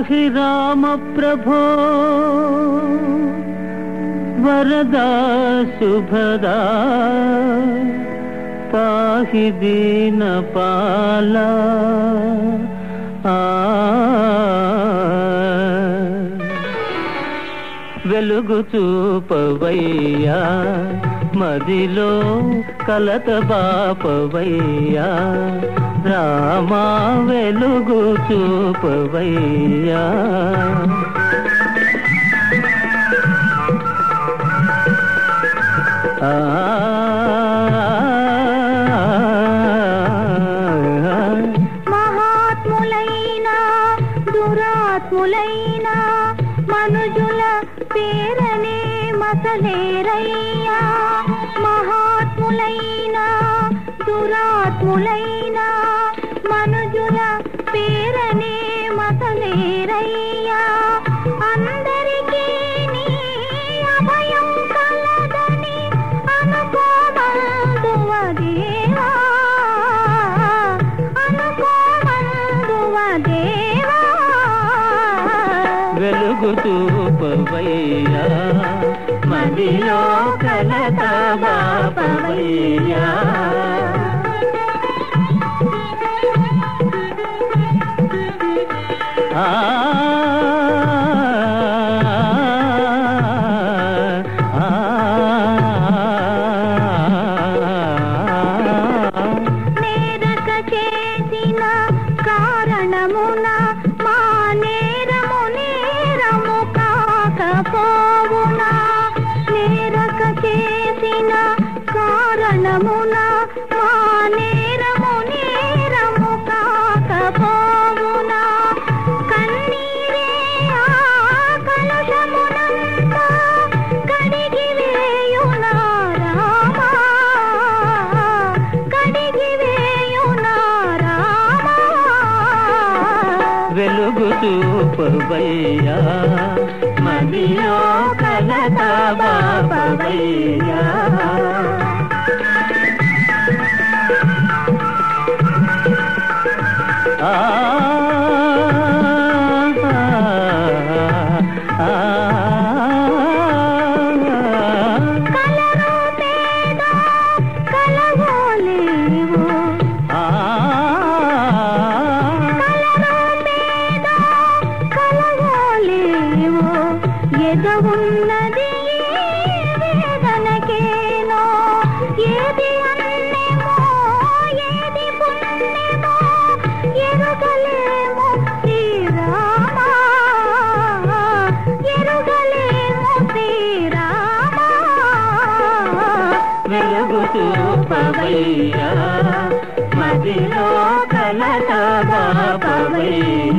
పాహి రామ ప్రభో వరదా శుభదా పాహి దీన పాల వెలుగు చూపవయ్యా మదిలో కలత బాపవయ్యా రామా వెలుగు చూపవయ్యా మహాత్ములైన దురాత్ములైన అసలేరయ్యా మహాత్ములైనా దురాత్ములైనా మనుజుల పేరనే మసలేరయ్యా అందరికీ నీ అభయం కలదని అనుకోమందువ దేవా అనుకోమందువ దేవా వెలుగు చూపవయ్యా. మదిలో కలత బాపవయ్యా ఆ చూపవయ్యా మదిలో కలత పవయ్యా ఎదవున్నది వేదనకేనో? ఏది అన్నేమో? ఏది పుణ్యమో? ఎరుగలేము శ్రీరామా. ఎరుగలేము శ్రీరామా. వెలుగు చూపవయ్యా మదిలో కలత బాపవయ్యా